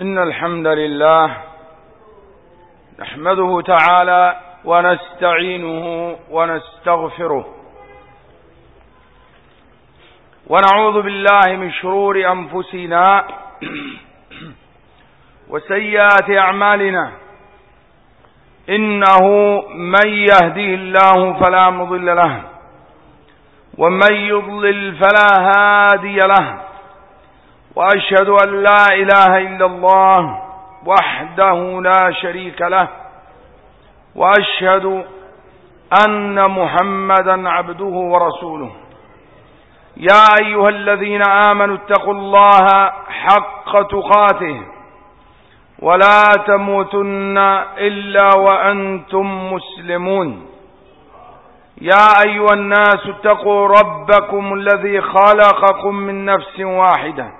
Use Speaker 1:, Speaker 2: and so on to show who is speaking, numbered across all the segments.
Speaker 1: إن الحمد لله نحمده تعالى ونستعينه ونستغفره ونعوذ بالله من شرور أنفسنا وسيئات أعمالنا إنه من يهديه الله فلا مضل له ومن يضلل فلا هادي له وأشهد أن لا إله إلا الله وحده لا شريك له وأشهد أن محمدا عبده ورسوله. يا أيها الذين آمنوا اتقوا الله حق تقاته ولا تموتن إلا وأنتم مسلمون. يا أيها الناس اتقوا ربكم الذي خلقكم من نفس واحدة.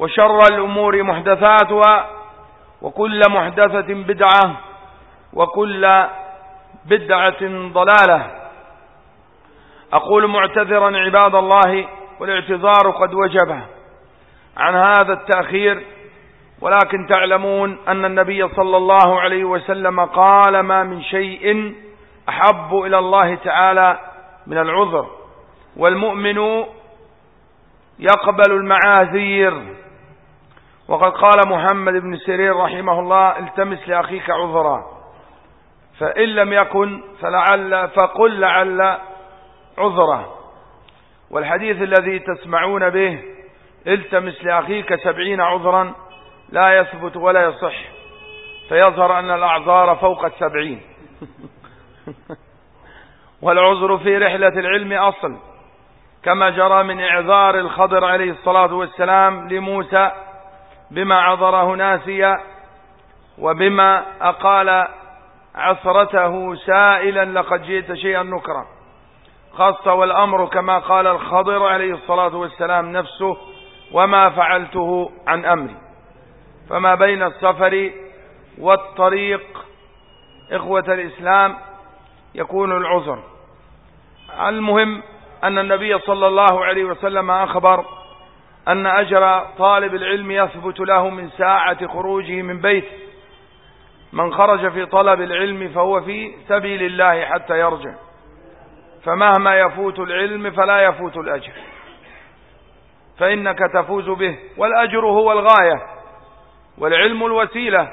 Speaker 1: وشر الأمور محدثاتها وكل محدثة بدعة وكل بدعة ضلالة. أقول معتذرا عباد الله والاعتذار قد وجب عن هذا التأخير ولكن تعلمون أن النبي صلى الله عليه وسلم قال ما من شيء أحب إلى الله تعالى من العذر والمؤمن يقبل المعاذير. وقد قال محمد بن سيرين رحمه الله التمس لأخيك عذرا. فإن لم يكن فلعل فقل لعل عذرا. والحديث الذي تسمعون به التمس لأخيك سبعين عذرا لا يثبت ولا يصح. فيظهر أن الأعذار فوق السبعين. والعذر في رحلة العلم أصل. كما جرى من إعذار الخضر عليه الصلاة والسلام لموسى بما عذره ناسيا وبما أقال عثرته سائلا لقد جئت شيئا نكرا. خاصة والأمر كما قال الخضر عليه الصلاة والسلام نفسه وما فعلته عن أمري. فما بين السفر والطريق إخوة الإسلام يكون العذر. المهم أن النبي صلى الله عليه وسلم أخبر أن أجر طالب العلم يثبت له من ساعة خروجه من بيت. من خرج في طلب العلم فهو في سبيل الله حتى يرجع. فمهما يفوت العلم فلا يفوت الأجر. فإنك تفوز به. والأجر هو الغاية. والعلم الوسيلة.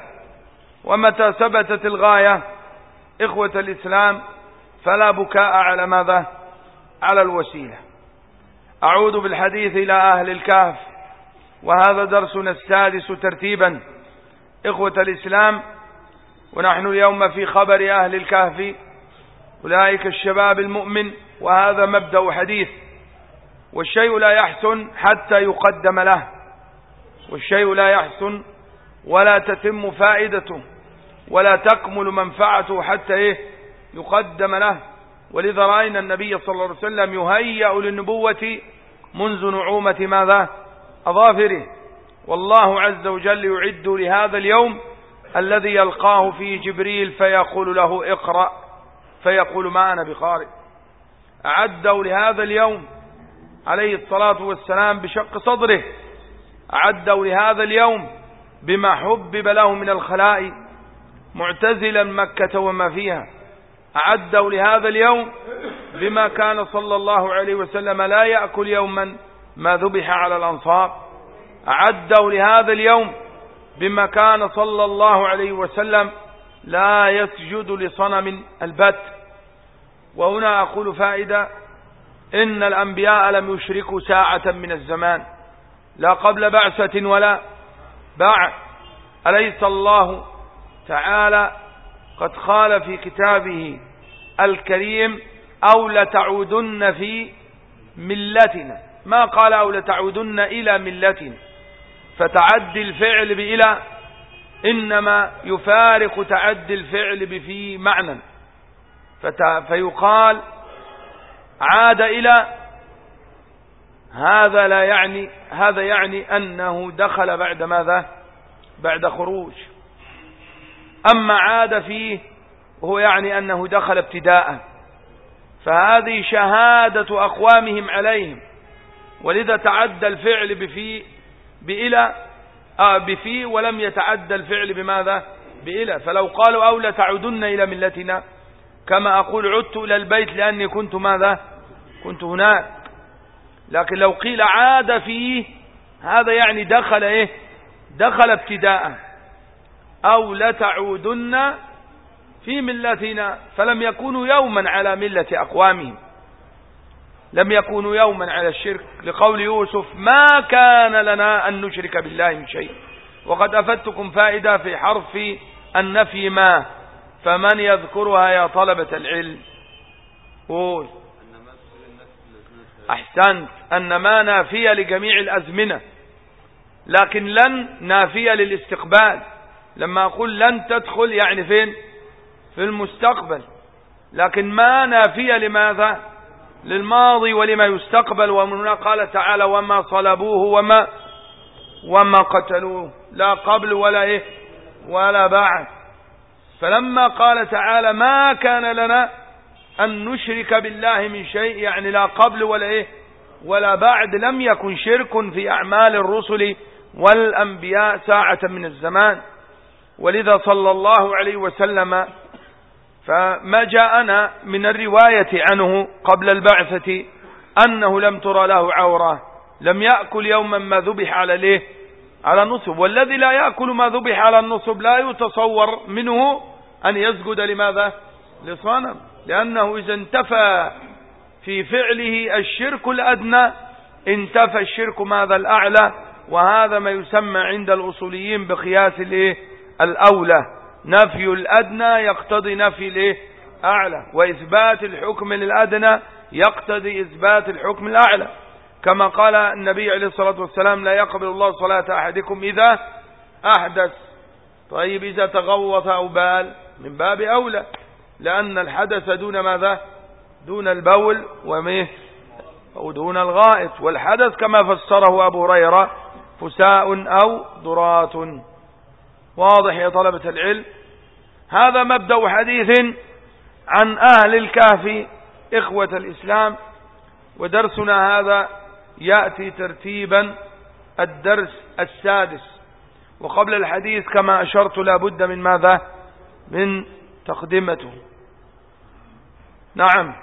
Speaker 1: ومتى ثبتت الغاية؟ إخوة الإسلام فلا بكاء على ماذا؟ على الوسيلة. أعود بالحديث إلى أهل الكهف. وهذا درسنا السادس ترتيبا. إخوة الإسلام ونحن اليوم في خبر أهل الكهف. أولئك الشباب المؤمن وهذا مبدأ حديث. والشيء لا يحسن حتى يقدم له. والشيء لا يحسن ولا تتم فائدته ولا تكمل منفعته حتى إيه؟ يقدم له. ولذا رأينا النبي صلى الله عليه وسلم يهيأ للنبوة منذ نعومة ماذا؟ أظافره. والله عز وجل يعد لهذا اليوم الذي يلقاه فيه جبريل فيقول له اقرأ فيقول ما أنا بقارئ أعدوا لهذا اليوم عليه الصلاة والسلام بشق صدره. أعدوا لهذا اليوم بما حبب له من الخلاء معتزلا مكة وما فيها. أعدوا لهذا اليوم بما كان صلى الله عليه وسلم لا يأكل يوما ما ذبح على الأنصار. أعدوا لهذا اليوم بما كان صلى الله عليه وسلم لا يسجد لصنم البت. وهنا أقول فائدة إن الأنبياء لم يشركوا ساعة من الزمان لا قبل بعثة ولا بعد. أليس الله تعالى قد قال في كتابه الكريم أو لتعودن في ملتنا. ما قال أو لتعودن إلى ملتنا. فتعدي الفعل بإلى إنما يفارق تعدي الفعل بفي معنى. فيقال عاد إلى هذا لا يعني هذا يعني أنه دخل بعد ماذا؟ بعد خروج. أما عاد فيه هو يعني أنه دخل ابتداء. فهذه شهادة أقوامهم عليهم. ولذا تعدى الفعل بفي بإلى آه بفي ولم يتعدى الفعل بماذا؟ بإلى. فلو قالوا أو لتعودن إلى ملتنا. كما أقول عدت إلى البيت لأني كنت ماذا؟ كنت هناك. لكن لو قيل عاد فيه هذا يعني دخل إيه؟ دخل ابتداء. أو لتعودن في ملتنا فلم يكونوا يوما على ملة أقوامهم. لم يكونوا يوما على الشرك. لقول يوسف ما كان لنا أن نشرك بالله من شيء. وقد أفدتكم فائدة في حرف النفي ما. فمن يذكرها يا طلبة العلم. قول. أحسنت. أن ما نافية لجميع الأزمنة. لكن لن نافية للاستقبال. لما أقول لن تدخل يعني فين؟ في المستقبل. لكن ما نافية لماذا؟ للماضي ولما يستقبل ومن هنا قال تعالى وما صلبوه وما وما قتلوه. لا قبل ولا إيه؟ ولا بعد. فلما قال تعالى ما كان لنا أن نشرك بالله من شيء يعني لا قبل ولا إيه؟ ولا بعد لم يكن شرك في أعمال الرسل والأنبياء ساعة من الزمان. ولذا صلى الله عليه وسلم فما جاءنا من الرواية عنه قبل البعثة أنه لم ترى له عورة لم يأكل يوما ما ذبح على ليه على النصب والذي لا يأكل ما ذبح على النصب لا يتصور منه أن يسجد لماذا؟ لصنم لأنه إذا انتفى في فعله الشرك الأدنى انتفى الشرك ماذا؟ الأعلى. وهذا ما يسمى عند الأصوليين بقياس الإيه؟ الأولى نفي الأدنى يقتضي نفي الإيه؟ أعلى. وإثبات الحكم للأدنى يقتضي إثبات الحكم الأعلى. كما قال النبي عليه الصلاة والسلام لا يقبل الله صلاة أحدكم إذا أحدث. طيب إذا تغوط أو بال من باب أولى لأن الحدث دون ماذا؟ دون البول أو دون الغائط. والحدث كما فسره أبو هريرة فساء أو ضرات واضح يا طلبة العلم. هذا مبدأ حديث عن أهل الكهف إخوة الإسلام ودرسنا هذا يأتي ترتيبا الدرس السادس. وقبل الحديث كما أشرت لابد من ماذا؟ من تقدمته. نعم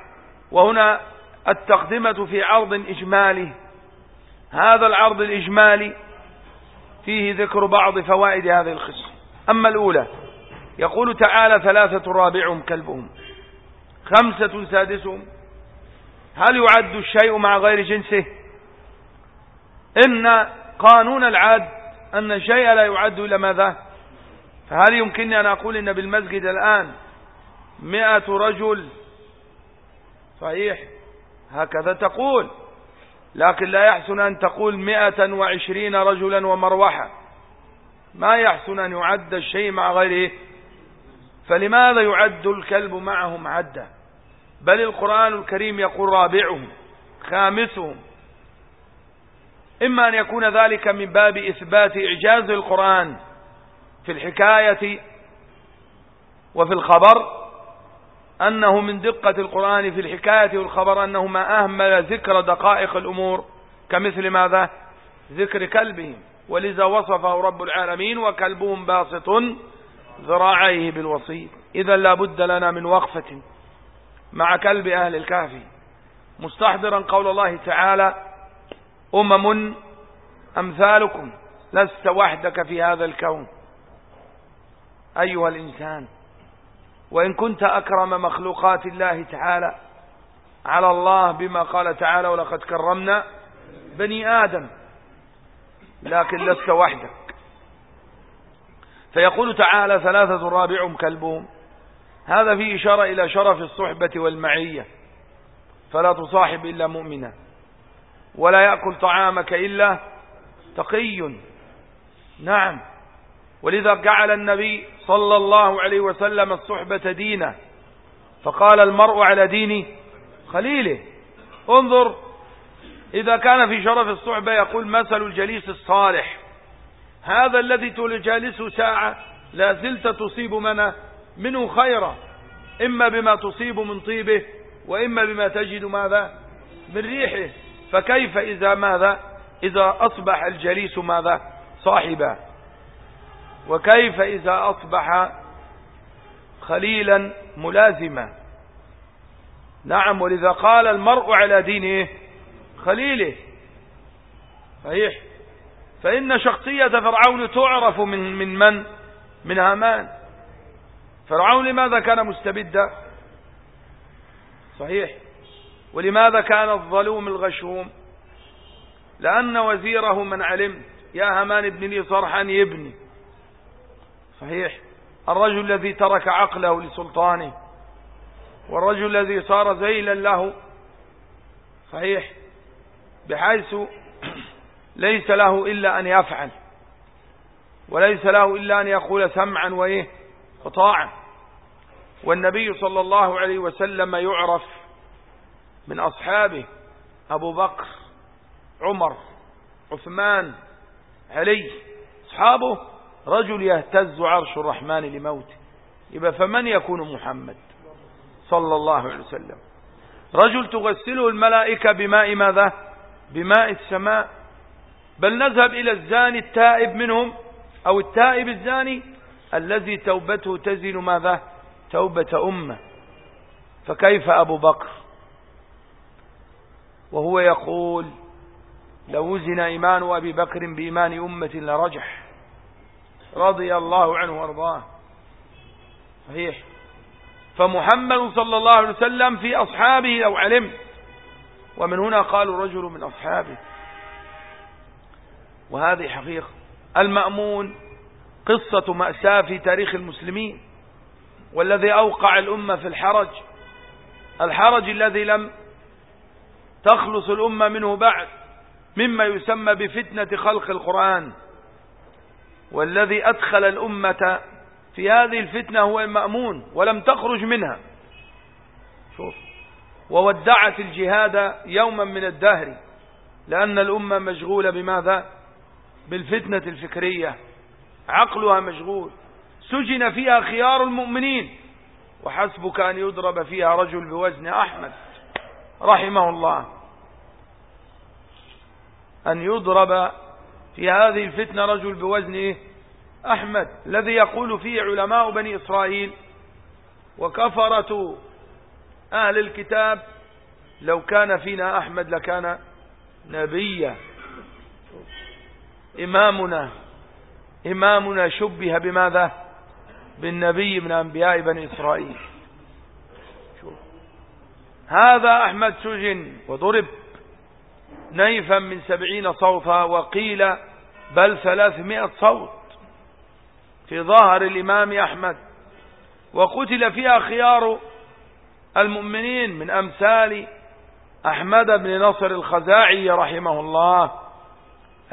Speaker 1: وهنا التقدمة في عرض إجمالي. هذا العرض الإجمالي فيه ذكر بعض فوائد هذه القصة أما الأولى يقول تعالى ثلاثة رابعهم كلبهم خمسة سادسهم هل يعد الشيء مع غير جنسه؟ إن قانون العد أن الشيء لا يعد إلى ماذا فهل يمكنني أن أقول إن بالمسجد الآن مئة رجل؟ صحيح. هكذا تقول. لكن لا يحسن أن تقول مئة وعشرين رجلا ومروحة. ما يحسن أن يعد الشيء مع غيره. فلماذا يعد الكلب معهم عدا؟ بل القرآن الكريم يقول رابعهم خامسهم. إما أن يكون ذلك من باب إثبات إعجاز القرآن في الحكاية وفي الخبر أنه من دقة القرآن في الحكاية والخبر أنه ما أهمل ذكر دقائق الأمور كمثل ماذا؟ ذكر كلبهم. ولذا وصفه رب العالمين وكلبهم باسط ذراعيه بالوصيد. إذا لا بد لنا من وقفة مع كلب أهل الكهف. مستحضرا قول الله تعالى أمم أمثالكم لست وحدك في هذا الكون. أيها الإنسان وإن كنت أكرم مخلوقات الله تعالى على الله بما قال تعالى ولقد كرمنا بني آدم لكن لست وحدك. فيقول تعالى ثلاثة رابعهم كلبهم. هذا فيه إشارة إلى شرف الصحبة والمعية. فلا تصاحب إلا مؤمنا. ولا يأكل طعامك إلا تقي. نعم. ولذا جعل النبي صلى الله عليه وسلم الصحبة دينا. فقال المرء على دين خليله انظر إذا كان في شرف الصحبة يقول مثل الجليس الصالح. هذا الذي تجالسه ساعة لا زلت تصيب منه منه خيرا. إما بما تصيب من طيبه وإما بما تجد ماذا؟ من ريحه. فكيف إذا ماذا؟ إذا أصبح الجليس ماذا؟ صاحبا. وكيف إذا أصبح خليلا ملازما. نعم ولذا قال المرء على دينه خليله. صحيح؟ فإن شخصية فرعون تعرف من من من؟ من هامان. فرعون لماذا كان مستبدا؟ صحيح. ولماذا كان الظلوم الغشوم؟ لأن وزيره من علمت يا همان ابن لي صرحا يبني. صحيح. الرجل الذي ترك عقله لسلطانه والرجل الذي صار زيلا له صحيح. بحيث ليس له إلا أن يفعل وليس له إلا أن يقول سمعا وإيه وطاعا والنبي صلى الله عليه وسلم يعرف من أصحابه أبو بكر عمر عثمان علي أصحابه رجل يهتز عرش الرحمن لموته. يبقى فمن يكون محمد؟ صلى الله عليه وسلم. رجل تغسله الملائكة بماء ماذا؟ بماء السماء. بل نذهب إلى الزاني التائب منهم أو التائب الزاني الذي توبته تزن ماذا؟ توبة أمة. فكيف أبو بكر؟ وهو يقول لو وزن إيمان أبي بكر بإيمان أمة لرجح. رضي الله عنه وأرضاه. صحيح. فمحمد صلى الله عليه وسلم في أصحابه لو علمت ومن هنا قالوا رجل من أصحابه. وهذه حقيقة. المأمون قصة مأساة في تاريخ المسلمين. والذي أوقع الأمة في الحرج. الحرج الذي لم تخلص الأمة منه بعد. مما يسمى بفتنة خلق القرآن. والذي أدخل الأمة في هذه الفتنة هو المأمون ولم تخرج منها. شوف. وودعت الجهاد يوما من الدهر لأن الأمة مشغولة بماذا؟ بالفتنة الفكرية. عقلها مشغول. سجن فيها خيار المؤمنين. وحسبك أن يضرب فيها رجل بوزن أحمد رحمه الله. أن يضرب في هذه الفتنة رجل بوزن؟ أحمد الذي يقول فيه علماء بني إسرائيل وكفرة أهل الكتاب لو كان فينا أحمد لكان نبيا. إمامنا إمامنا شبه بماذا؟ بالنبي من أنبياء بني إسرائيل. هذا أحمد سجن وضرب. نيفا من سبعين صوتا وقيل بل ثلاثمائة صوت في ظاهر الإمام أحمد. وقتل فيها خيار المؤمنين من أمثال أحمد بن نصر الخزاعي رحمه الله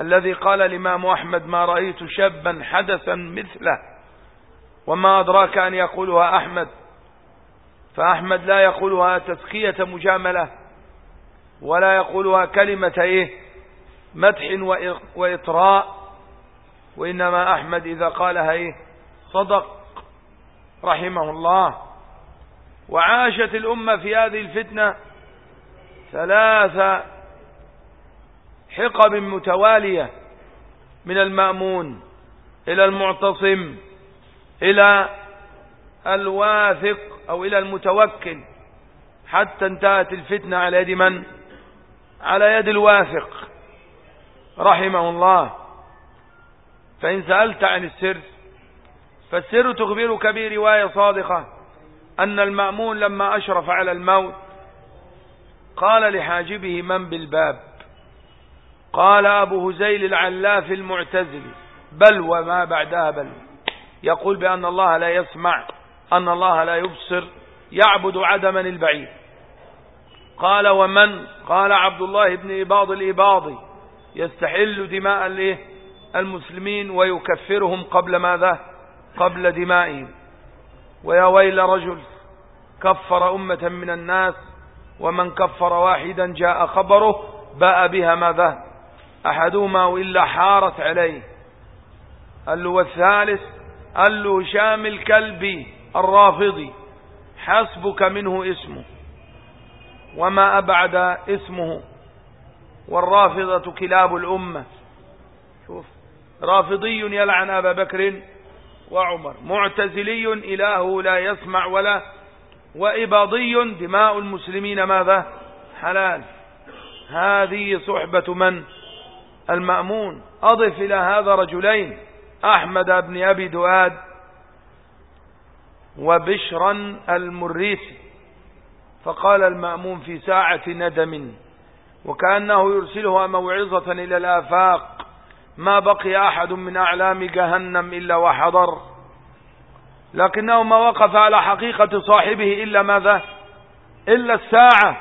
Speaker 1: الذي قال الإمام أحمد ما رأيت شابا حدثا مثله وما أدراك أن يقولها أحمد. فأحمد لا يقولها تزكية مجاملة. ولا يقولها كلمة إيه؟ مدح وإطراء. وإنما أحمد إذا قالها إيه؟ صدق رحمه الله. وعاشت الأمة في هذه الفتنة ثلاث حقب متوالية من المأمون إلى المعتصم إلى الواثق أو إلى المتوكل. حتى انتهت الفتنة على يد من؟ على يد الواثق رحمه الله. فإن سألت عن السر فالسر تخبرك برواية صادقة أن المأمون لما أشرف على الموت قال لحاجبه من بالباب. قال أبو هزيل العلاف المعتزلي بل وما بعدها بل. يقول بأن الله لا يسمع أن الله لا يبصر يعبد عدما البعيد قال ومن؟ قال عبد الله بن إباض الإباضي. يستحل دماء المسلمين ويكفرهم قبل ماذا؟ قبل دمائهم. ويا ويل رجل كفر أمة من الناس ومن كفر واحدا جاء خبره باء بها ماذا؟ أحدهما وإلا حارت عليه. قال له والثالث؟ قال له هشام الكلبي الرافضي حسبك منه اسمه. وما أبعد اسمه والرافضة كلاب الأمة. شوف رافضي يلعن أبا بكر وعمر معتزلي إله لا يسمع ولا وإباضي دماء المسلمين ماذا؟ حلال. هذه صحبة من؟ المأمون. أضف إلى هذا رجلين أحمد بن أبي دؤاد وبشرا المريسي. فقال المأمون في ساعة ندم وكأنه يرسلها موعظة إلى الآفاق ما بقي أحد من أعلام جهنم إلا وحضر. لكنه ما وقف على حقيقة صاحبه إلا ماذا؟ إلا الساعة.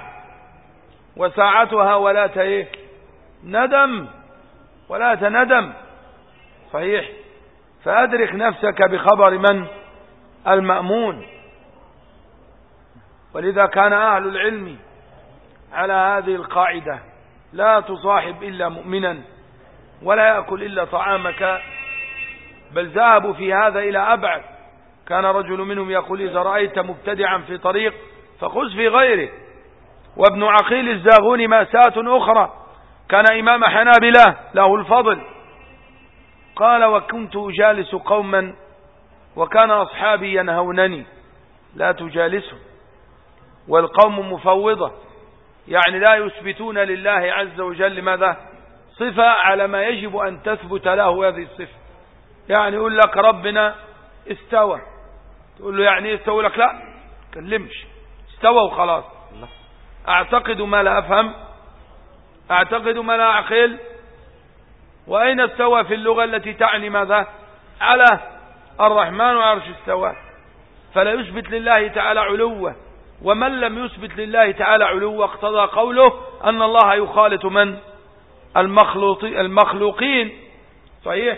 Speaker 1: وساعتها ولا تيه ندم. ولا تندم. صحيح. فأدرك نفسك بخبر من؟ المأمون. ولذا كان أهل العلم على هذه القاعدة لا تصاحب إلا مؤمنا ولا يأكل إلا طعامك بل ذهبوا في هذا إلى أبعد. كان رجل منهم يقول إذا رأيت مبتدعا في طريق فخذ في غيره. وابن عقيل الزاغون مأساة أخرى. كان إمام حنابلة له الفضل. قال وكنت أجالس قوما وكان أصحابي ينهونني. لا تجالسهم. والقوم مفوضة. يعني لا يثبتون لله عز وجل ماذا؟ صفة على ما يجب أن تثبت له هذه الصفة. يعني يقول لك ربنا استوى. تقول له يعني استوى؟ لك لا كلمش استوى وخلاص. أعتقد ما لا أفهم. أعتقد ما لا أعقل. وأين استوى في اللغة التي تعني ماذا؟ على الرحمن عرش استوى. فلا يثبت لله تعالى علوة. ومن لم يثبت لله تعالى علوه اقتضى قوله أن الله يخالط من؟ المخلوقين. صحيح؟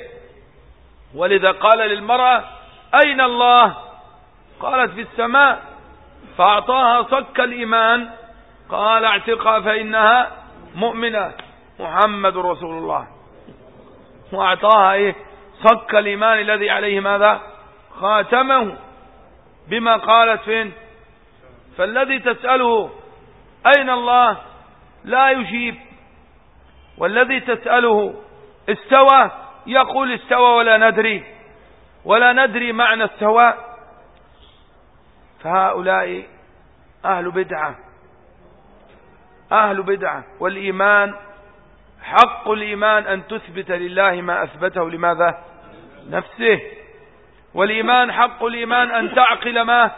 Speaker 1: ولذا قال للمرأة أين الله؟ قالت في السماء. فأعطاها صك الإيمان. قال اعتقها فإنها مؤمنة. محمد رسول الله. وأعطاها إيه؟ صك الإيمان الذي عليه ماذا؟ خاتمه. بما قالت فين؟ فالذي تسأله أين الله؟ لا يجيب. والذي تسأله استوى يقول استوى ولا ندري. ولا ندري معنى استواء فهؤلاء أهل بدعة. أهل بدعة. والإيمان حق الإيمان أن تثبت لله ما أثبته لماذا؟ نفسه. والإيمان حق الإيمان أن تعقل ما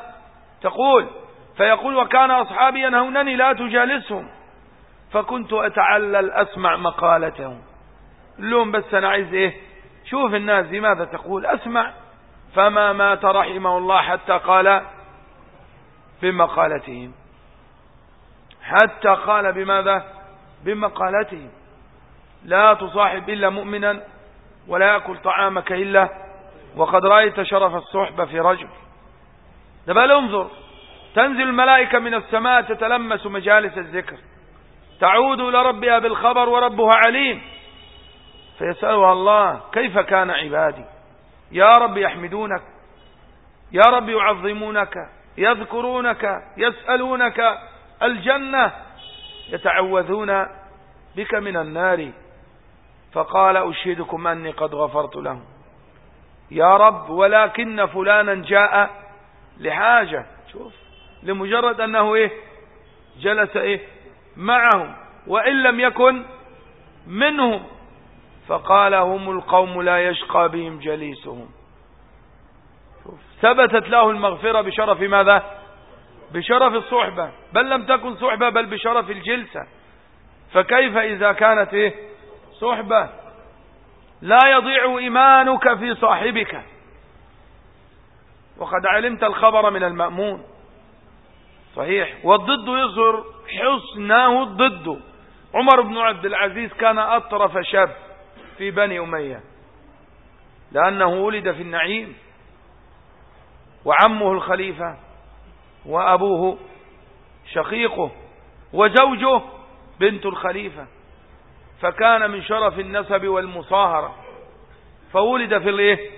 Speaker 1: تقول. فيقول وكان أصحابي ينهونني لا تجالسهم. فكنت أتعلل أسمع مقالتهم. لهم بس أنا عايز إيه؟ شوف الناس لماذا تقول أسمع. فما مات رحمه الله حتى قال بمقالتهم حتى قال بماذا؟ بمقالتهم. لا تصاحب إلا مؤمنا ولا يأكل طعامك إلا. وقد رأيت شرف الصحبة في رجل. بل انظر. تنزل الملائكة من السماء تتلمس مجالس الذكر. تعود إلى ربها بالخبر وربها عليم. فيسألها الله كيف كان عبادي؟ يا رب يحمدونك. يا رب يعظمونك يذكرونك يسألونك. الجنة يتعوذون بك من النار. فقال أشهدكم أني قد غفرت لهم. يا رب ولكن فلانا جاء لحاجة. شوف. لمجرد أنه إيه؟ جلس إيه؟ معهم وإن لم يكن منهم. فقال هم القوم لا يشقى بهم جليسهم. ثبتت له المغفرة بشرف ماذا؟ بشرف الصحبة. بل لم تكن صحبة بل بشرف الجلسة. فكيف إذا كانت إيه؟ صحبة؟ لا يضيع إيمانك في صاحبك. وقد علمت الخبر من المأمون. صحيح. والضد يظهر حسنه الضد. عمر بن عبد العزيز كان أطرف شاب في بني أمية لأنه ولد في النعيم. وعمه الخليفة وأبوه شقيقه وزوجه بنت الخليفة. فكان من شرف النسب والمصاهرة. فولد في الإيه؟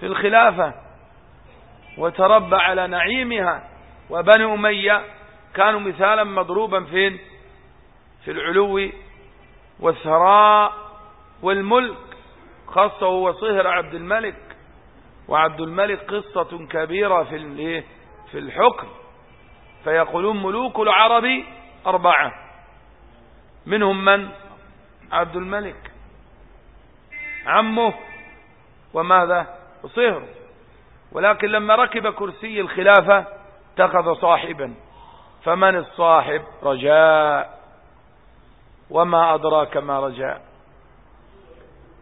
Speaker 1: في الخلافة. وتربى على نعيمها. وبني أمية كانوا مثالا مضروبا فين؟ في العلو والثراء والملك خاصة هو صهر عبد الملك. وعبد الملك قصة كبيرة في في الحكم. فيقولون ملوك العرب أربعة. منهم من؟ عبد الملك. عمه وماذا؟ وصهر ولكن لما ركب كرسي الخلافة اتخذ صاحبا فمن الصاحب؟ رجاء. وما أدراك ما رجاء؟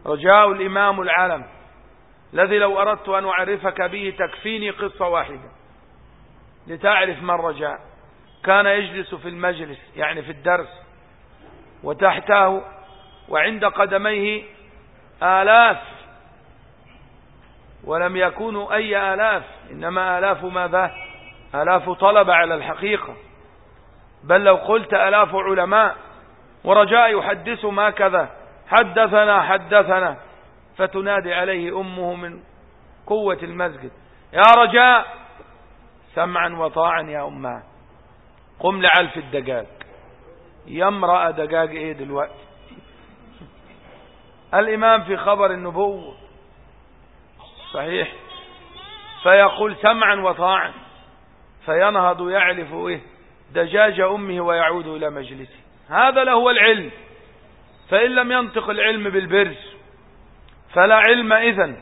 Speaker 1: رجاء الإمام العالم الذي لو أردت أن أعرفك به تكفيني قصة واحدة. لتعرف من رجاء. كان يجلس في المجلس يعني في الدرس وتحته وعند قدميه آلاف ولم يكونوا أي آلاف إنما آلاف ماذا؟ آلاف طلب على الحقيقة. بل لو قلت آلاف علماء ورجاء يحدث ما كذا. حدثنا حدثنا. فتنادي عليه أمه من قوة المسجد. يا رجاء! سمعا وطاعا يا أمه قم لعلف الدقاق يمرأ دقاق إيه دلوقتي؟ الإمام في خبر النبوة. صحيح. فيقول سمعا وطاعا. فينهض يعرف إيه دجاج أمه ويعود إلى مجلسه. هذا له العلم. فإن لم ينطق العلم بالبرز فلا علم إذن.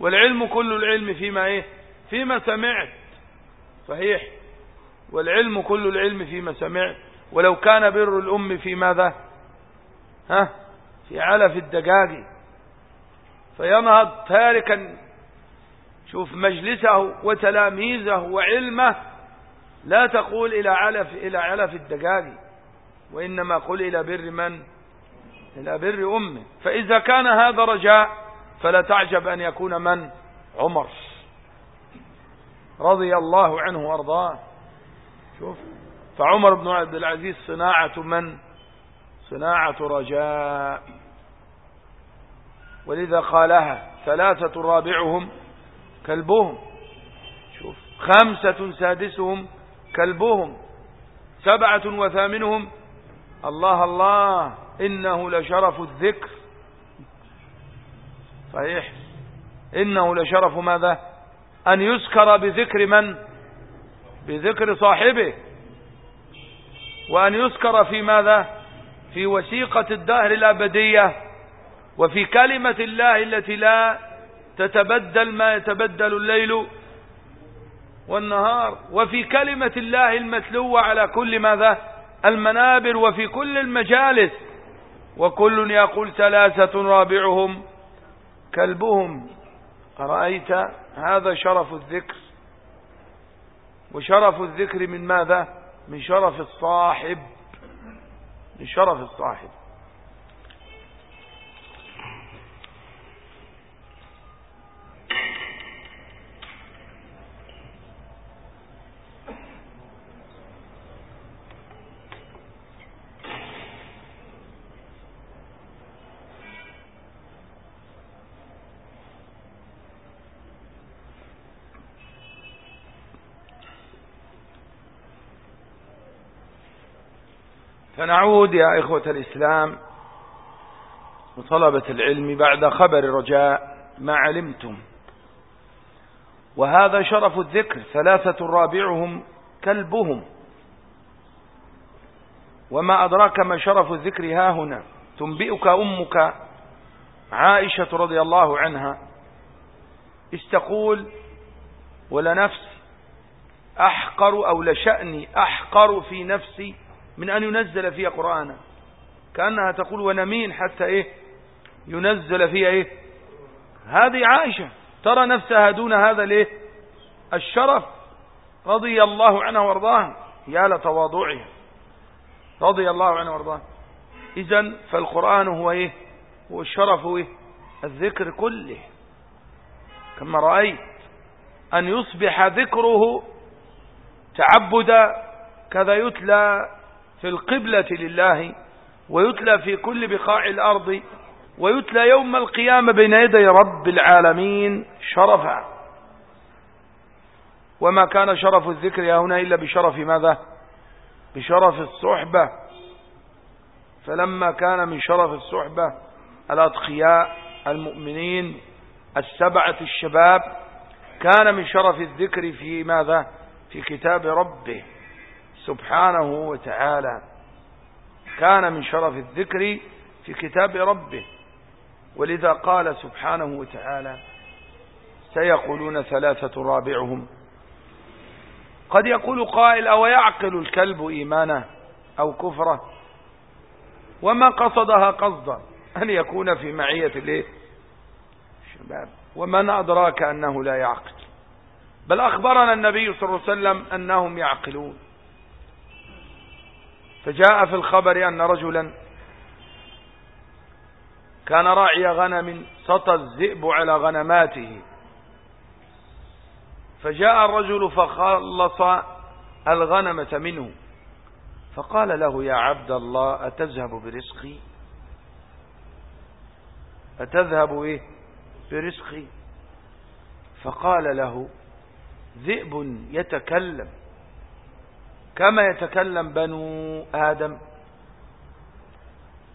Speaker 1: والعلم كل العلم فيما إيه؟ فيما سمعت. صحيح. والعلم كل العلم فيما سمعت. ولو كان بر الأم في ماذا؟ ها؟ في علف الدجاج. فينهض تاركا شوف مجلسه وتلاميذه وعلمه لا تقول إلى علف إلى علف الدجاج وإنما قل إلى بر من؟ إلى بر أمه. فإذا كان هذا رجاء فلا تعجب أن يكون من؟ عمر. رضي الله عنه وأرضاه. شوف فعمر بن عبد العزيز صناعة من؟ صناعة رجاء. ولذا قالها ثلاثة رابعهم كلبهم. شوف خمسة سادسهم كلبهم سبعة وثامنهم الله الله إنه لشرف الذكر. صحيح. إنه لشرف ماذا؟ أن يذكر بذكر من؟ بذكر صاحبه. وأن يذكر في ماذا؟ في وثيقة الدهر الأبدية وفي كلمة الله التي لا تتبدل ما يتبدل الليل والنهار. وفي كلمة الله المتلوة على كل ماذا؟ المنابر. وفي كل المجالس. وكل يقول ثلاثة رابعهم كلبهم. أرأيت هذا شرف الذكر؟ وشرف الذكر من ماذا؟ من شرف الصاحب. من شرف الصاحب. فنعود يا إخوة الإسلام وطلبة العلم بعد خبر رجاء ما علمتم. وهذا شرف الذكر ثلاثة رابعهم كلبهم. وما أدراك ما شرف الذكر ها هنا؟ تنبئك أمك عائشة رضي الله عنها. استقول ولنفس أحقر أو لشأني أحقر في نفسي من أن ينزل فيها قرآنا. كأنها تقول ونمين حتى إيه؟ ينزل فيها إيه؟ هذه عائشة. ترى نفسها دون هذا الإيه؟ الشرف. رضي الله عنها وأرضاها. يا لتواضعها رضي الله عنها وأرضاها. إذا فالقرآن هو إيه؟ هو الشرف هو إيه؟ الذكر كله. كما رأيت أن يصبح ذكره تعبدا كذا يتلى في القبلة لله ويتلى في كل بقاع الأرض ويتلى يوم القيامة بين يدي رب العالمين شرفا. وما كان شرف الذكر هنا إلا بشرف ماذا؟ بشرف الصحبة. فلما كان من شرف الصحبة الأتقياء المؤمنين السبعة الشباب كان من شرف الذكر في ماذا؟ في كتاب ربه. سبحانه وتعالى كان من شرف الذكر في كتاب ربه. ولذا قال سبحانه وتعالى سيقولون ثلاثة رابعهم. قد يقول قائل أو يعقل الكلب إيمانه أو كفره؟ وما قصدها قصدا؟ أن يكون في معية الايه شباب ومن أدراك أنه لا يعقل؟ بل أخبرنا النبي صلى الله عليه وسلم أنهم يعقلون. فجاء في الخبر أن رجلا كان راعي غنم سطى الذئب على غنماته. فجاء الرجل فخلص الغنمة منه. فقال له يا عبد الله أتذهب برزقي؟ أتذهب إيه؟ برزقي. فقال له ذئب يتكلم. كما يتكلم بنو آدم.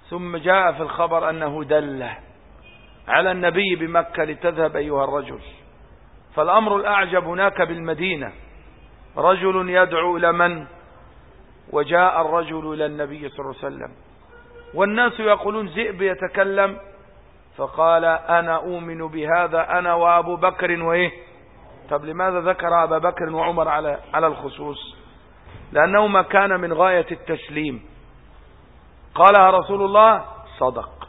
Speaker 1: ثم جاء في الخبر أنه دله على النبي بمكة لتذهب أيها الرجل. فالأمر الأعجب هناك بالمدينة. رجل يدعو إلى من؟ وجاء الرجل إلى النبي صلى الله عليه وسلم. والناس يقولون ذئب يتكلم فقال أنا أؤمن بهذا أنا وأبو بكر وإيه؟ طب لماذا ذكر أبا بكر وعمر على على الخصوص؟ لأنهما كان من غاية التسليم. قالها رسول الله صدق.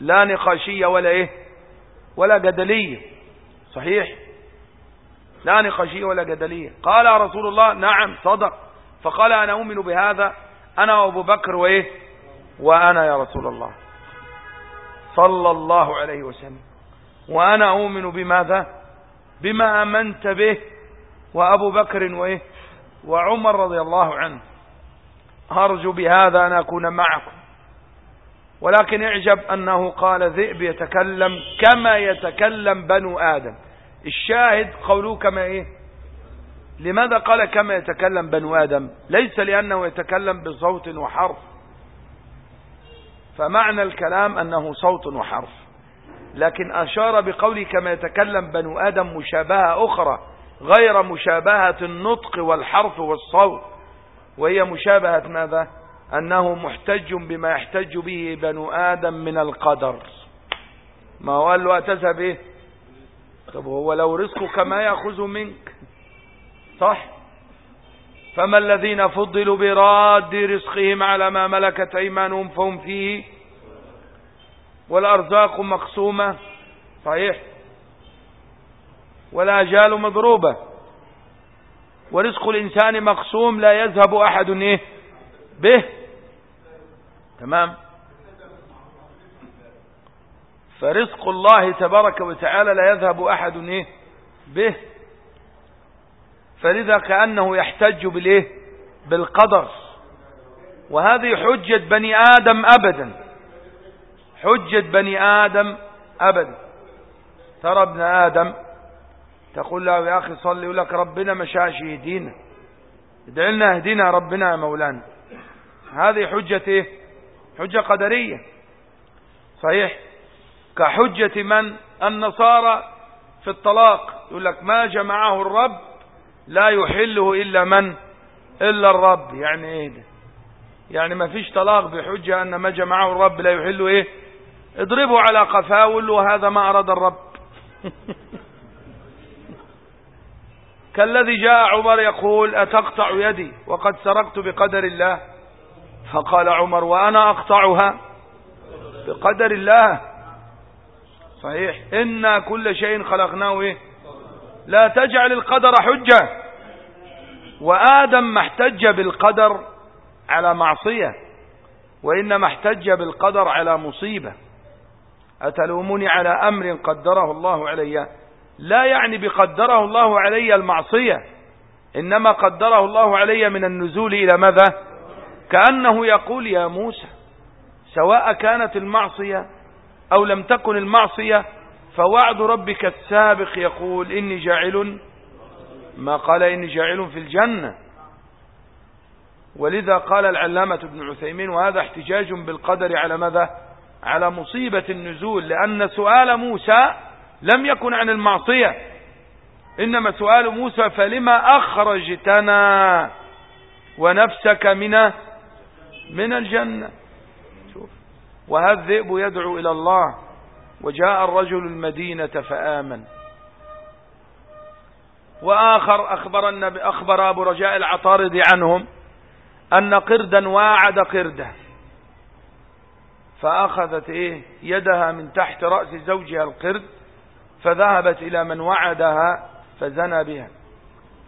Speaker 1: لا نقاشية ولا إيه ولا جدلية. صحيح؟ لا نقاشية ولا جدلية. قال رسول الله نعم صدق. فقال أنا أؤمن بهذا. أنا وأبو بكر وإيه وأنا يا رسول الله. صلى الله عليه وسلم. وأنا أؤمن بماذا؟ بما أمنت به وأبو بكر وإيه؟ وعمر رضي الله عنه. أرجو بهذا أن أكون معكم. ولكن اعجب أنه قال ذئب يتكلم كما يتكلم بنو آدم. الشاهد قولوه كما إيه؟ لماذا قال كما يتكلم بنو آدم؟ ليس لأنه يتكلم بصوت وحرف. فمعنى الكلام أنه صوت وحرف. لكن أشار بقوله كما يتكلم بنو آدم مشابهة أخرى. غير مشابهة النطق والحرف والصوت وهي مشابهة ماذا؟ أنه محتج بما يحتج به بنو آدم من القدر. ما هو قال له أتذهب إيه؟ طب هو لو رزقك ما يأخذ منك. صح؟ فما الذين فضلوا براد رزقهم على ما ملكت أيمانهم فهم فيه؟ والأرزاق مقسومة. صحيح؟ والآجال مضروبة. ورزق الإنسان مقسوم لا يذهب أحد إيه؟ به. تمام؟ فرزق الله تبارك وتعالى لا يذهب أحد إيه؟ به. فلذا كأنه يحتج بالإيه؟ بالقدر. وهذه حجة بني آدم أبدا. حجة بني آدم أبدا. ترى ابن آدم تقول له يا أخي صلي يقول لك ربنا مشاش يهدينا ادعي لنا اهدنا ربنا يا مولانا. هذه حجة إيه؟ حجة قدرية. صحيح؟ كحجة من؟ النصارى في الطلاق. يقول لك ما جمعه الرب لا يحله إلا من؟ إلا الرب. يعني إيه ده؟ يعني ما فيش طلاق بحجة أن ما جمعه الرب لا يحله إيه؟ اضربه على قفاه وقول له هذا ما أراد الرب. كالذي جاء عمر يقول أتقطع يدي وقد سرقت بقدر الله؟ فقال عمر وأنا أقطعها بقدر الله. صحيح. إنا كل شيء خلقناه إيه؟ لا تجعل القدر حجة. وآدم ما احتج بالقدر على معصية وإنما احتج بالقدر على مصيبة. أتلومني على أمر قدره الله علي؟ لا يعني بقدره الله علي المعصية إنما قدره الله علي من النزول إلى ماذا؟ كأنه يقول يا موسى سواء كانت المعصية أو لم تكن المعصية فوعد ربك السابق يقول إني جاعل ما قال إني جاعل في الجنة. ولذا قال العلامة ابن عثيمين وهذا احتجاج بالقدر على ماذا؟ على مصيبة النزول لأن سؤال موسى لم يكن عن المعصية. إنما سؤال موسى فلما أخرجتنا ونفسك من من الجنة؟ شوف. وهذا الذئب يدعو إلى الله. وجاء الرجل المدينة فآمن. وآخر أخبر, النبي أخبر أبو رجاء العطارد عنهم أن قردا واعد قرده. فأخذت إيه؟ يدها من تحت رأس زوجها القرد. فذهبت إلى من وعدها فزنى بها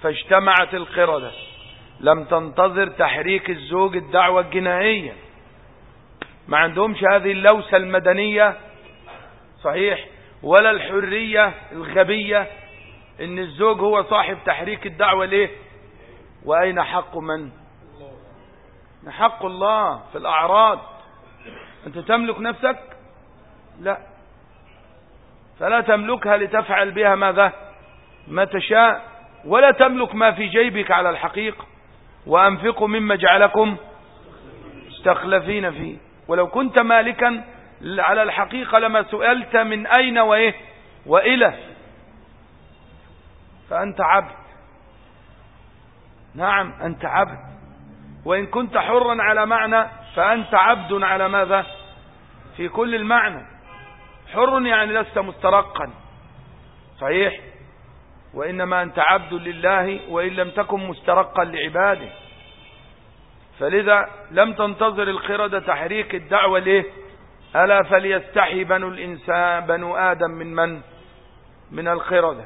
Speaker 1: فاجتمعت القردة. لم تنتظر تحريك الزوج الدعوة الجنائية. ما عندهمش هذه اللوسة المدنية صحيح ولا الحرية الغبية إن الزوج هو صاحب تحريك الدعوة ليه؟ وأين حق من؟ حق الله في الأعراض. أنت تملك نفسك؟ لا. فلا تملكها لتفعل بها ماذا؟ ما تشاء ولا تملك ما في جيبك على الحقيقة وأنفقوا مما جعلكم استخلفين فيه. ولو كنت مالكا على الحقيقة لما سئلت من أين وإيه؟ وإلى. فأنت عبد. نعم أنت عبد. وإن كنت حرا على معنى فأنت عبد على ماذا؟ في كل المعنى. حر يعني لست مسترقا. صحيح؟ وإنما أنت عبد لله وإن لم تكن مسترقا لعباده. فلذا لم تنتظر القردة تحريك الدعوة ليه؟ ألا فليستحي بنو الإنسان بنو آدم من من؟ من القردة.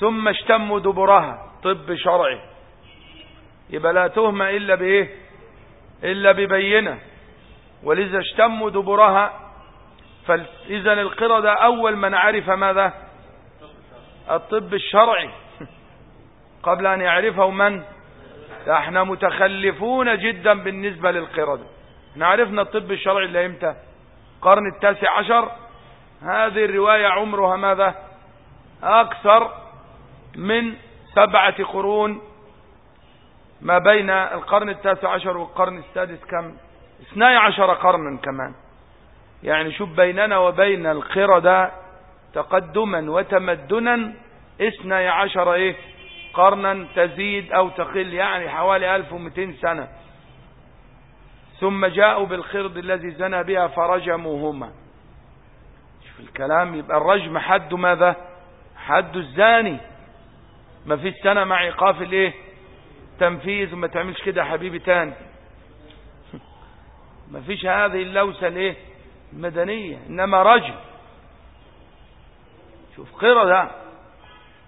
Speaker 1: ثم اشتموا دبرها طب شرعي. يبقى لا تهمة إلا بإيه؟ إلا ببينة. ولذا اشتموا دبرها فإذا القردة أول من عرف ماذا؟ الطب الشرعي. قبل أن يعرفه من؟ إحنا متخلفون جدا بالنسبة للقردة إحنا عرفنا الطب الشرعي اللي إمتى؟ قرن التاسع عشر. هذه الرواية عمرها ماذا؟ أكثر من سبعة قرون ما بين القرن التاسع عشر والقرن السادس كم؟ اثناي عشر قرنا كمان. يعني شوف بيننا وبين القردة تقدما وتمدنا اثناي عشر إيه قرنا تزيد أو تقل يعني حوالي ألف ومتين سنة. ثم جاءوا بالخرد الذي زنى بها فرجموهما. شوف الكلام يبقى الرجم حد ماذا؟ حد الزاني. ما فيش سنة مع إيقاف الإيه؟ تنفيذ وما تعملش كده يا حبيبي تاني. ما فيش هذه اللوسة الإيه؟ المدنية إنما رجل. شوف قردة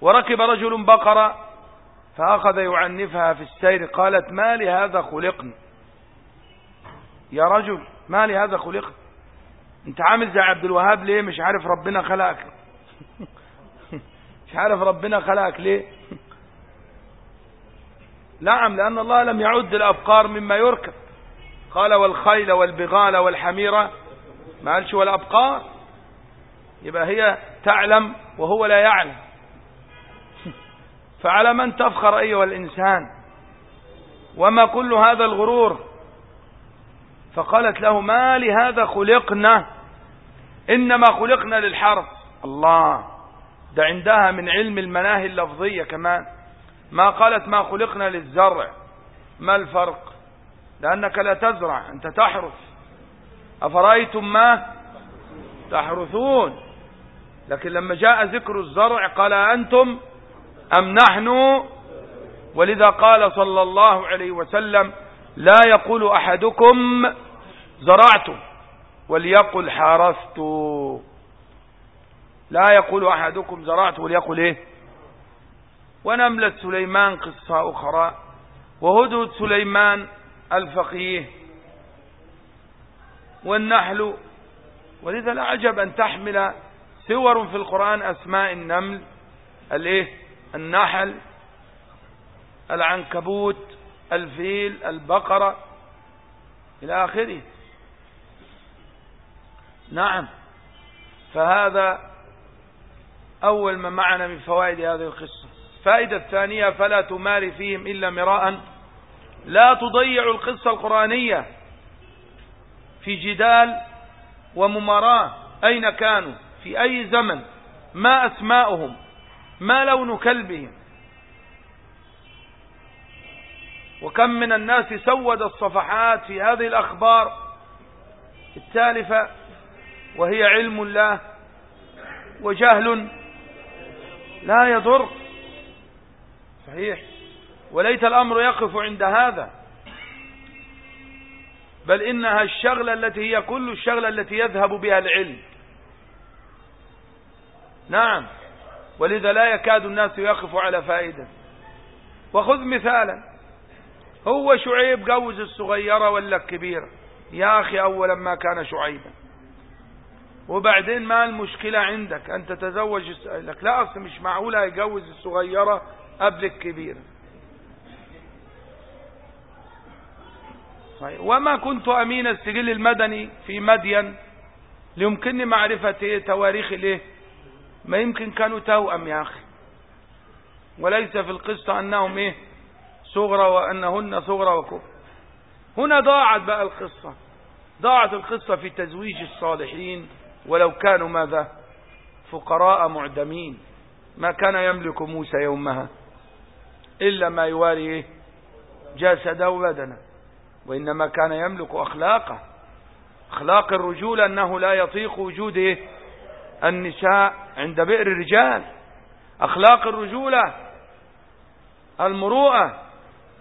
Speaker 1: وركب رجل بقرة فأخذ يعنفها في السير قالت ما لهذا خلقنا يا رجل ما لهذا خلقنا أنت عامل زي عبد الوهاب ليه مش عارف ربنا خلقك؟ مش عارف ربنا خلقك ليه؟ نعم لأن الله لم يعد الأبقار مما يركب. قال والخيل والبغال والحميرة ما قالش والأبقار يبقى هي تعلم وهو لا يعلم. فعلى من تفخر أيها الإنسان. وما كل هذا الغرور. فقالت له ما لهذا خلقنا؟ إنما خلقنا للحرث الله. ده عندها من علم المناهي اللفظية كمان. ما قالت ما خلقنا للزرع. ما الفرق؟ لأنك لا تزرع أنت تحرث. أفرأيتم ما تحرثون؟ لكن لما جاء ذكر الزرع قال أنتم أم نحن؟ ولذا قال صلى الله عليه وسلم لا يقول أحدكم زرعت وليقل حارثت لا يقول أحدكم زرعت وليقل إيه؟ ونملة سليمان قصة أخرى وهدهد سليمان الفقيه. والنحل. ولذا لا عجب أن تحمل سور في القرآن أسماء النمل. الإيه؟ النحل العنكبوت الفيل البقرة إلى آخره. نعم. فهذا أول ما معنا من فوائد هذه القصة. فائدة الثانية فلا تماري فيهم إلا مراء. لا تضيع القصة القرآنية. في جدال ومماراة أين كانوا؟ في أي زمن؟ ما أسماؤهم؟ ما لون كلبهم؟ وكم من الناس سود الصفحات في هذه الأخبار التالفة وهي علم الله وجهل لا يضر. صحيح. وليت الأمر يقف عند هذا. بل إنها الشغلة التي هي كل الشغلة التي يذهب بها العلم. نعم. ولذا لا يكاد الناس يقف على فائدة. وخذ مثالا. هو شعيب جوز الصغيرة ولا الكبيرة؟ يا أخي أولا ما كان شعيبا. وبعدين ما المشكلة عندك؟ أن تتزوج لك لا أصل مش معقولة يجوز الصغيرة قبل الكبيرة. طيب، وما كنت أمين السجل المدني في مدين ليمكنني معرفة إيه تواريخ الايه ما يمكن كانوا توأم يا أخي. وليس في القصة أنهم إيه؟ صغرى وأنهن صغرى وكفر. هنا ضاعت بقى القصة. ضاعت القصة في تزويج الصالحين ولو كانوا ماذا؟ فقراء معدمين. ما كان يملك موسى يومها إلا ما يواري إيه؟ جسده وبدنه. وإنما كان يملك أخلاقه. أخلاق الرجول أنه لا يطيق وجود؟ النساء عند بئر الرجال. أخلاق الرجولة المروءة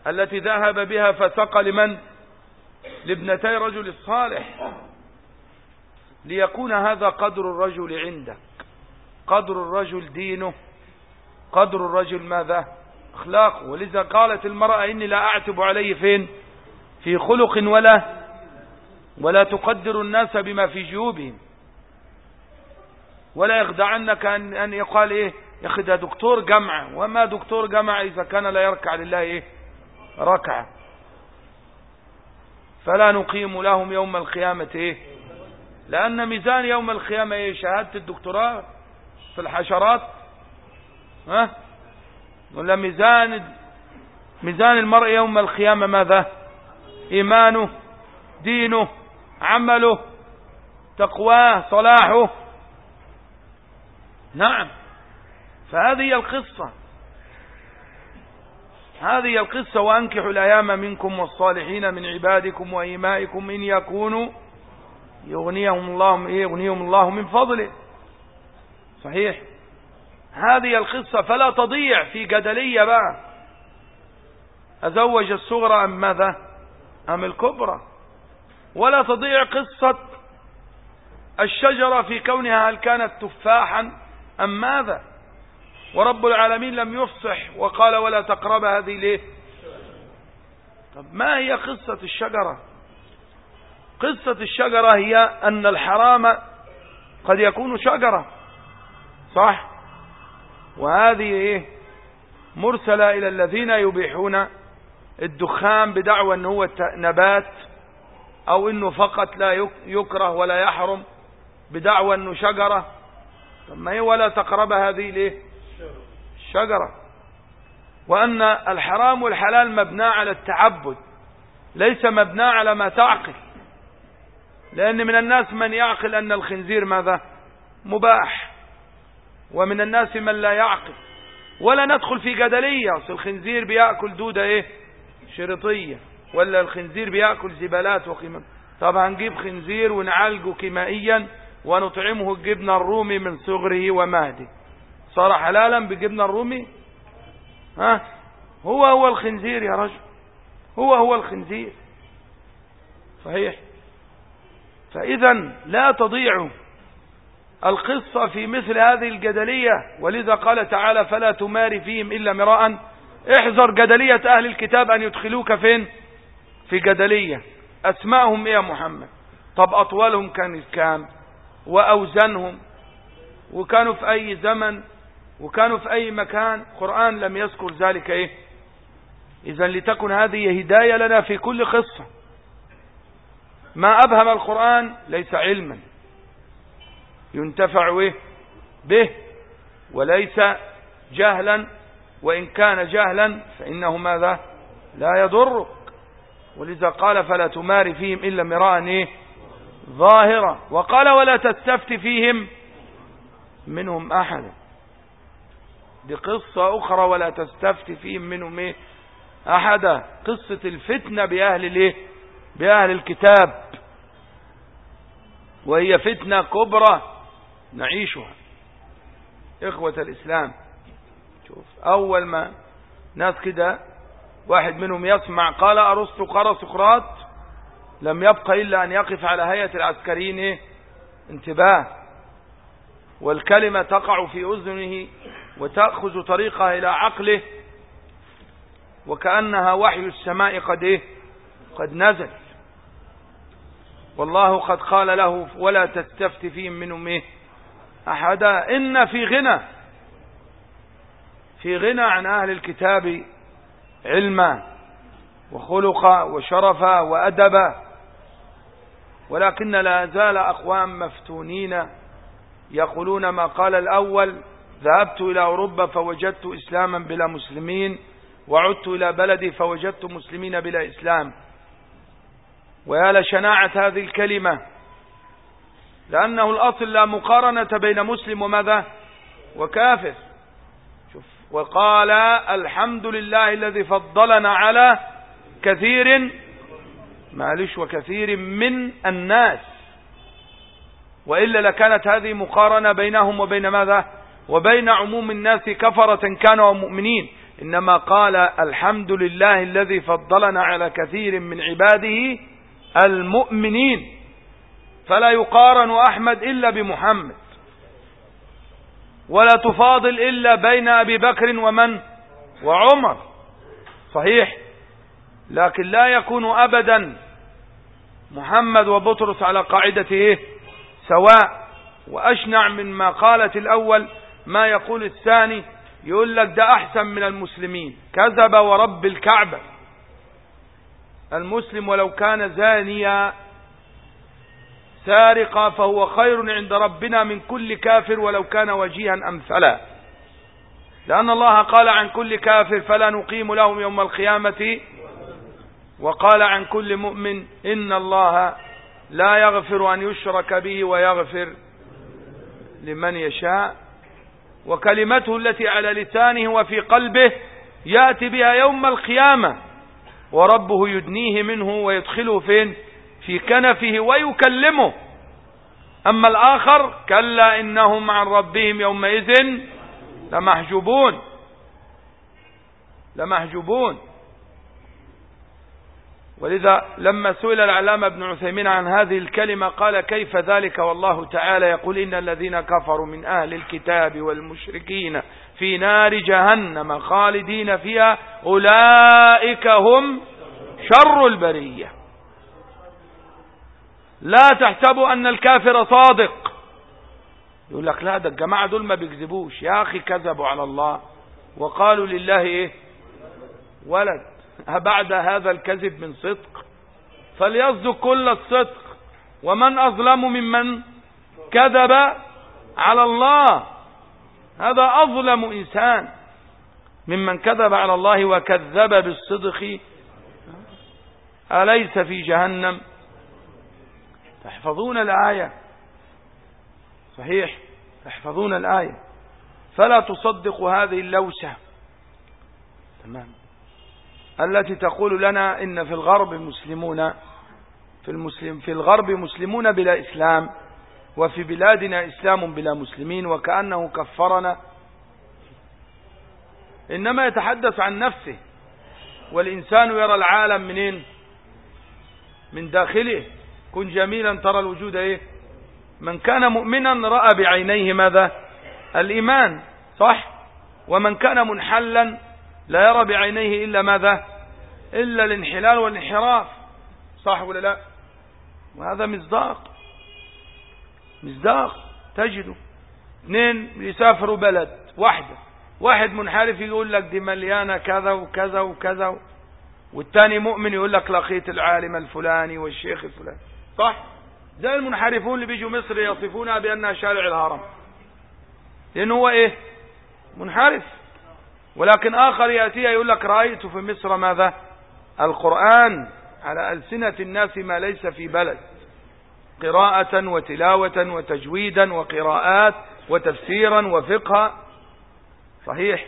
Speaker 1: التي ذهب بها فسق لمن؟ لابنتي رجل الصالح. ليكون هذا قدر الرجل عندك. قدر الرجل دينه. قدر الرجل ماذا؟ أخلاقه. ولذا قالت المرأة إني لا أعتب عليه فين؟ في خلق ولا ولا تقدر الناس بما في جيوبهم. ولا يخدعنك أن, أن يقال يا أخي ده دكتور جمعة وما دكتور جمعة إذا كان لا يركع لله إيه ركعة. فلا نقيم لهم يوم القيامة إيه. لأن ميزان يوم القيامة إيه شهادة الدكتوراه في الحشرات. ها؟ ولا ميزان ميزان المرء يوم القيامة ماذا؟ إيمانه دينه عمله تقواه صلاحه. نعم. فهذه القصة. هذه القصة وأنكحوا الأيام منكم والصالحين من عبادكم وإيمائكم إن يكونوا يغنيهم الله يغنيهم الله من فضله. صحيح. هذه القصة فلا تضيع في جدلية بقى. أزوج الصغرى أم ماذا؟ أم الكبرى؟ ولا تضيع قصة الشجرة في كونها هل كانت تفاحا أم ماذا؟ ورب العالمين لم يفصح وقال ولا تقرب هذه ليه؟ طب ما هي قصة الشجرة؟ قصة الشجرة هي أن الحرام قد يكون شجرة صح؟ وهذه إيه؟ مرسلة إلى الذين يبيحون الدخان بدعوى إنه هو نبات أو إنه فقط لا يكره ولا يحرم بدعوى إنه شجرة. طب ما هي ولا تقرب هذه ليه؟ الشجرة وأن الحرام والحلال مبنى على التعبد ليس مبنى على ما تعقل. لأن من الناس من يعقل أن الخنزير ماذا؟ مباح. ومن الناس من لا يعقل. ولا ندخل في جدلية أصل الخنزير بيأكل دودة إيه؟ شريطية ولا الخنزير بيأكل زبالات وقيمة طب هنجيب خنزير ونعالجه كيمائيا ونطعمه الجبنة الرومي من صغره ومهده. صار حلالا بجبنة الرومي؟ ها؟ هو هو الخنزير يا رجل. هو هو الخنزير. صحيح؟ فإذا لا تضيع القصة في مثل هذه الجدلية ولذا قال تعالى فلا تماري فيهم إلا مراء. احذر جدلية أهل الكتاب أن يدخلوك فين؟ في جدلية. أسماءهم إيه يا محمد؟ طب أطولهم كانت كام؟ وأوزانهم وكانوا في أي زمن؟ وكانوا في أي مكان؟ قرآن لم يذكر ذلك إيه؟ إذا لتكن هذه هداية لنا في كل قصة. ما أبهم القرآن ليس علما. ينتفع به وليس جهلا. وإن كان جهلا فإنه ماذا؟ لا يضرك. ولذا قال فلا تماري فيهم إلا مراء ظاهرة. وقال ولا تستفت فيهم منهم أحدا دي قصة أخرى ولا تستفت فيهم منهم إيه؟ أحدا قصة الفتنة بأهل الإيه؟ بأهل الكتاب. وهي فتنة كبرى نعيشها. إخوة الإسلام شوف أول ما ناس كده واحد منهم يسمع قال أرسطو قرى سقراط لم يبق إلا أن يقف على هيئة العسكريين إيه؟ انتباه والكلمة تقع في أذنه وتأخذ طريقها إلى عقله وكأنها وحي السماء قد إيه؟ قد نزل والله قد قال له ولا تستفت فيهم منهم إيه؟ أحدا إن في غنى في غنى عن أهل الكتاب علما وخلقا وشرفا وأدبا ولكن لا زال أقوام مفتونين يقولون ما قال الأول ذهبت إلى أوروبا فوجدت إسلاما بلا مسلمين وعدت إلى بلدي فوجدت مسلمين بلا إسلام. ويا لشناعة هذه الكلمة لأنه الأصل لا مقارنة بين مسلم وماذا؟ وكافر. وقال الحمد لله الذي فضلنا على كثير معلش وكثير من الناس. وإلا لكانت هذه مقارنة بينهم وبين ماذا؟ وبين عموم الناس كفرة كانوا مؤمنين. إنما قال الحمد لله الذي فضلنا على كثير من عباده المؤمنين. فلا يقارن أحمد إلا بمحمد. ولا تفاضل إلا بين أبي بكر ومن؟ وعمر. صحيح. لكن لا يكون أبدا محمد وبطرس على قاعدته إيه؟ سواء وأشنع من ما قالت الأول ما يقول الثاني يقول لك ده أحسن من المسلمين. كذب ورب الكعبة. المسلم ولو كان زانيا سارقا فهو خير عند ربنا من كل كافر ولو كان وجيها أمثلا. لأن الله قال عن كل كافر فلا نقيم لهم يوم القيامة وقال عن كل مؤمن إن الله لا يغفر أن يشرك به ويغفر لمن يشاء. وكلمته التي على لسانه وفي قلبه يأتي بها يوم القيامة وربه يدنيه منه ويدخله فين في كنفه ويكلمه. أما الآخر كلا إنهم عن ربهم يومئذ لمحجوبون. لمحجوبون. ولذا لما سئل العلامة ابن عثيمين عن هذه الكلمة قال كيف ذلك؟ والله تعالى يقول إن الذين كفروا من أهل الكتاب والمشركين في نار جهنم خالدين فيها أولئك هم شر البرية. لا تحسبوا أن الكافر صادق. يقول لك لا ده الجماعة دول ما بيكذبوش. يا أخي كذبوا على الله وقالوا لله إيه؟ ولد. بعد هذا الكذب من صدق. فليصدق كل الصدق. ومن أظلم ممن كذب على الله. هذا أظلم إنسان ممن كذب على الله وكذب بالصدق. أليس في جهنم؟ تحفظون الآية. صحيح تحفظون الآية. فلا تصدقوا هذه اللوسة. تمام. التي تقول لنا إن في الغرب مسلمون في المسلم في الغرب مسلمون بلا إسلام وفي بلادنا إسلام بلا مسلمين وكأنه كفرنا. إنما يتحدث عن نفسه والإنسان يرى العالم منين؟ من داخله. كن جميلا ترى الوجود إيه؟ من كان مؤمنا رأى بعينيه ماذا؟ الإيمان صح؟ ومن كان منحلا لا يرى بعينيه إلا ماذا؟ إلا الانحلال والانحراف صح ولا لا؟ وهذا مصداق مصداق تجده. اثنين يسافروا بلد واحدة واحد منحرف يقول لك دي مليانة كذا وكذا وكذا والتاني مؤمن يقول لك لقيت العالم الفلاني والشيخ الفلاني. صح؟ زي المنحرفون اللي بيجوا مصر يصفونها بأنها شارع الهرم. لأنه هو إيه؟ منحرف. ولكن آخر يأتيها يقول لك رأيت في مصر ماذا؟ القرآن على ألسنة الناس ما ليس في بلد. قراءة وتلاوة وتجويدا وقراءات وتفسيرا وفقها صحيح؟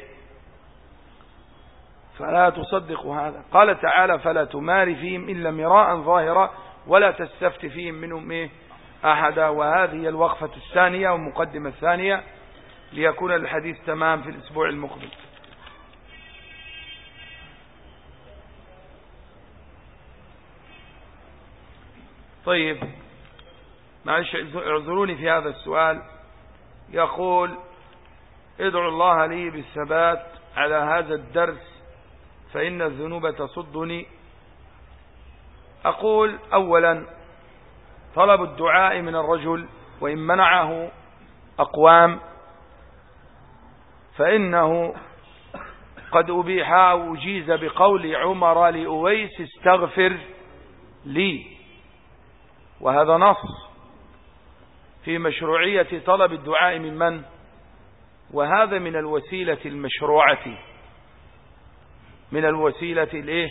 Speaker 1: فلا تصدق هذا. قال تعالى فلا تمار فيهم إلا مراء ظاهرا ولا تستفت فيهم منهم إيه أحدا. وهذه الوقفة الثانية والمقدمة الثانية ليكون الحديث تمام في الأسبوع المقبل. طيب معلش اعذروني في هذا السؤال. يقول ادعو الله لي بالثبات على هذا الدرس فإن الذنوب تصدني أقول أولا طلب الدعاء من الرجل وإن منعه أقوام فإنه قد أبيح أو أجيز بقول عمر لأويس استغفر لي. وهذا نص في مشروعية طلب الدعاء من من؟ وهذا من الوسيلة المشروعة. من الوسيلة الإيه؟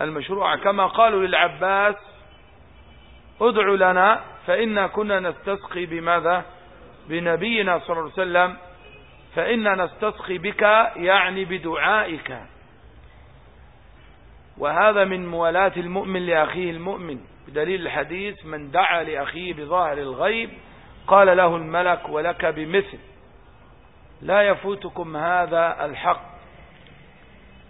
Speaker 1: المشروعة كما قالوا للعباس ادع لنا فإنا كنا نستسقي بماذا؟ بنبينا صلى الله عليه وسلم. فإنا نستسقي بك يعني بدعائك. وهذا من موالاة المؤمن لأخيه المؤمن. بدليل الحديث من دعا لأخيه بظاهر الغيب قال له الملك ولك بمثل. لا يفوتكم هذا الحق.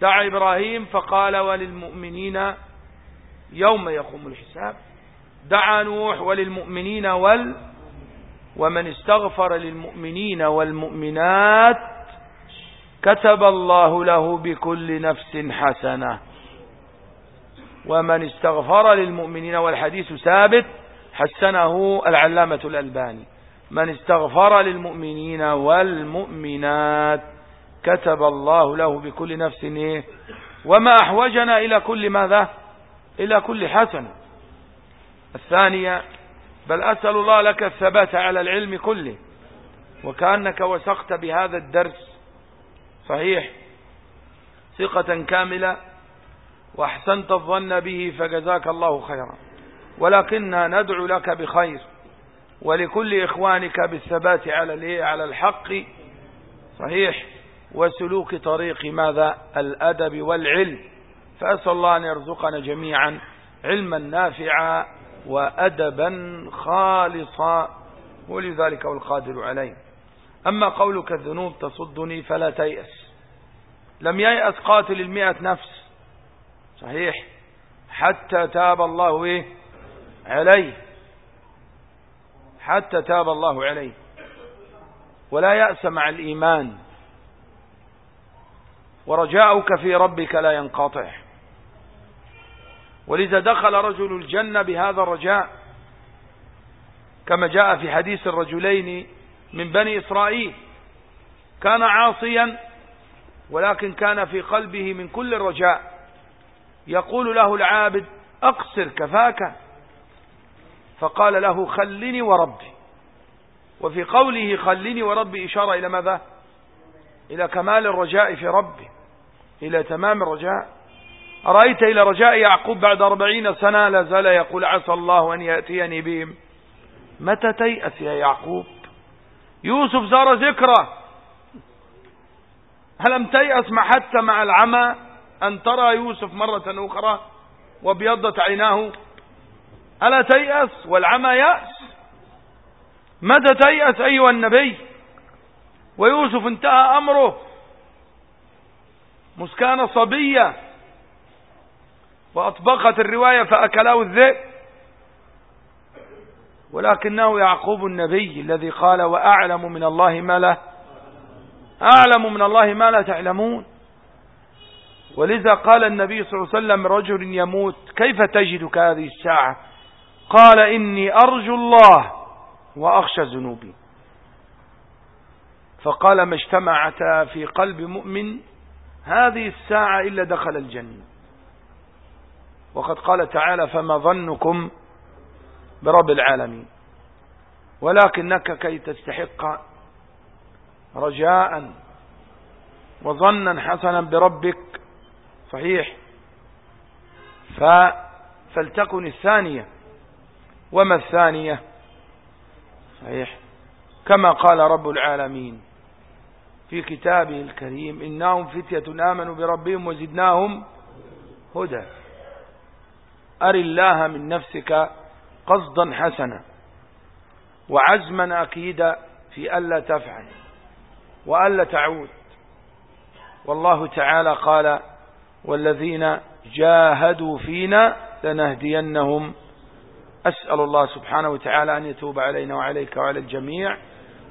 Speaker 1: دعا إبراهيم فقال وللمؤمنين يوم يقوم الحساب. دعا نوح وللمؤمنين وال ومن استغفر للمؤمنين والمؤمنات كتب الله له بكل نفس حسنة. ومن استغفر للمؤمنين والحديث ثابت حسنه العلامة الألباني. من استغفر للمؤمنين والمؤمنات كتب الله له بكل نفس إيه؟ وما أحوجنا إلى كل ماذا؟ إلى كل حسنة الثانية بل أسأل الله لك الثبات على العلم كله وكأنك وثقت بهذا الدرس. صحيح. ثقة كاملة وأحسنت الظن به فجزاك الله خيرا. ولكننا ندعو لك بخير ولكل إخوانك بالثبات على على الحق. صحيح. وسلوك طريق ماذا؟ الأدب والعلم. فأسأل الله أن يرزقنا جميعا علما نافعا وأدبا خالصا ولذلك القادر عليه. أما قولك الذنوب تصدني فلا تيأس. لم ييأس قاتل المئة نفس. صحيح. حتى تاب الله إيه؟ عليه. حتى تاب الله عليه. ولا يأس مع الإيمان. ورجاؤك في ربك لا ينقطع. ولذا دخل رجل الجنة بهذا الرجاء كما جاء في حديث الرجلين من بني إسرائيل. كان عاصيا ولكن كان في قلبه من كل الرجاء. يقول له العابد أقصر كفاك. فقال له خلني وربي. وفي قوله خلني وربي إشارة إلى ماذا؟ إلى كمال الرجاء في ربي. إلى تمام الرجاء. أرأيت إلى رجاء يعقوب بعد أربعين سنة لا زال يقول عسى الله أن يأتيني بهم. متى تيأس يا يعقوب؟ يوسف زار ذكرى. هلم تيأس ما حتى مع العمى أن ترى يوسف مرة أخرى وابيضت عيناه؟ ألا تيأس والعمى يأس؟ متى تيأس أيها النبي؟ ويوسف انتهى أمره. مسكانة صبية. وأطبقت الرواية فأكله الذئب. ولكنه يعقوب النبي الذي قال وأعلم من الله ما لا أعلم من الله ما لا تعلمون. ولذا قال النبي صلى الله عليه وسلم رجل يموت كيف تجدك هذه الساعة؟ قال إني أرجو الله وأخشى ذنوبي. فقال ما اجتمعتا في قلب مؤمن هذه الساعة إلا دخل الجنة. وقد قال تعالى فما ظنكم برب العالمين. ولكنك كي تستحق رجاء وظنا حسنا بربك. صحيح. فلتكن الثانية. وما الثانية؟ صحيح. كما قال رب العالمين. في كتابه الكريم إنهم فتية آمنوا بربهم وزدناهم هدى. أر الله من نفسك قصدا حسنا وعزما أكيدا في ألا تفعل وألا تعود. والله تعالى قال والذين جاهدوا فينا لنهدينهم. أسأل الله سبحانه وتعالى أن يتوب علينا وعليك وعلى الجميع.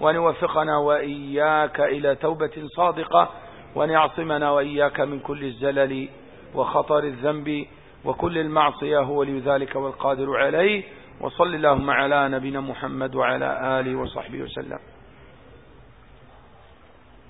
Speaker 1: وأن يوفقنا وإياك إلى توبة صادقة وأن يعصمنا وإياك من كل الزلل وخطر الذنب وكل المعصية هو لذلك والقادر عليه وصل اللهم على نبينا محمد وعلى آله وصحبه وسلم.